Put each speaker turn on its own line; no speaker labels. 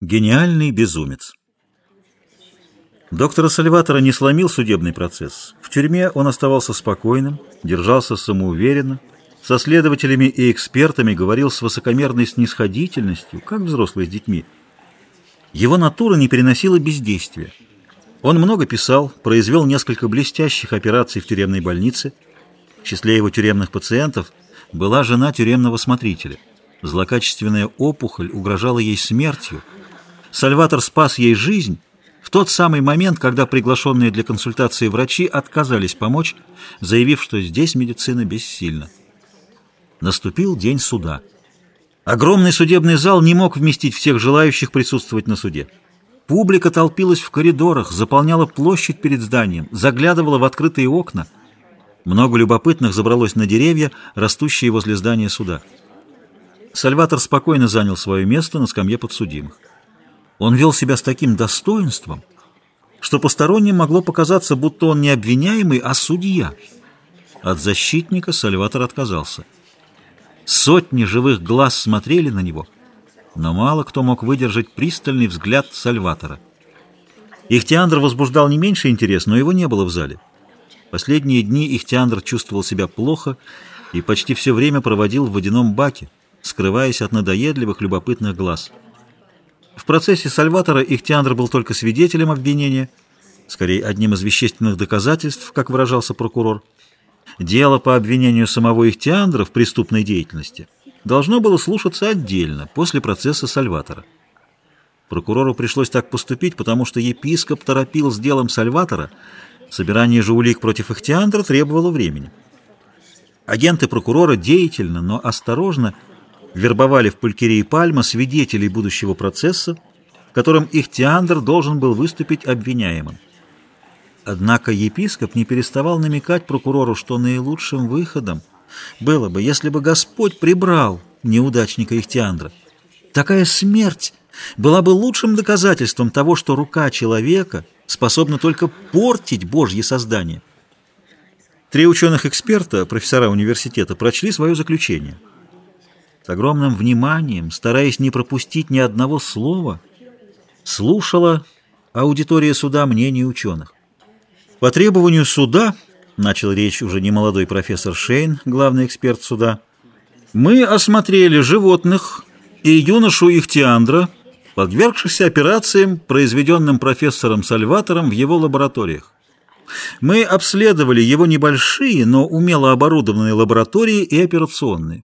Гениальный безумец. Доктора Сальватора не сломил судебный процесс. В тюрьме он оставался спокойным, держался самоуверенно, со следователями и экспертами говорил с высокомерной снисходительностью, как взрослый с детьми. Его натура не переносила бездействия. Он много писал, произвел несколько блестящих операций в тюремной больнице. В числе его тюремных пациентов была жена тюремного смотрителя. Злокачественная опухоль угрожала ей смертью, Сальватор спас ей жизнь в тот самый момент, когда приглашенные для консультации врачи отказались помочь, заявив, что здесь медицина бессильна. Наступил день суда. Огромный судебный зал не мог вместить всех желающих присутствовать на суде. Публика толпилась в коридорах, заполняла площадь перед зданием, заглядывала в открытые окна. Много любопытных забралось на деревья, растущие возле здания суда. Сальватор спокойно занял свое место на скамье подсудимых. Он вел себя с таким достоинством, что посторонним могло показаться, будто он не обвиняемый, а судья. От защитника Сальватор отказался. Сотни живых глаз смотрели на него, но мало кто мог выдержать пристальный взгляд Сальватора. Ихтиандр возбуждал не меньше интерес, но его не было в зале. Последние дни Ихтиандр чувствовал себя плохо и почти все время проводил в водяном баке, скрываясь от надоедливых любопытных глаз. В процессе Сальватора Ихтиандр был только свидетелем обвинения, скорее одним из вещественных доказательств, как выражался прокурор. Дело по обвинению самого Ихтиандра в преступной деятельности должно было слушаться отдельно, после процесса Сальватора. Прокурору пришлось так поступить, потому что епископ торопил с делом Сальватора, собирание же улик против Ихтиандра требовало времени. Агенты прокурора деятельно, но осторожно – вербовали в Пулькирии Пальма свидетелей будущего процесса, в котором Ихтиандр должен был выступить обвиняемым. Однако епископ не переставал намекать прокурору, что наилучшим выходом было бы, если бы Господь прибрал неудачника Ихтиандра. Такая смерть была бы лучшим доказательством того, что рука человека способна только портить Божье создание. Три ученых-эксперта, профессора университета, прочли свое заключение – с огромным вниманием, стараясь не пропустить ни одного слова, слушала аудитория суда мнений ученых. По требованию суда, начал речь уже немолодой профессор Шейн, главный эксперт суда, мы осмотрели животных и юношу Ихтиандра, подвергшихся операциям, произведенным профессором Сальватором в его лабораториях. Мы обследовали его небольшие, но умело оборудованные лаборатории и операционные.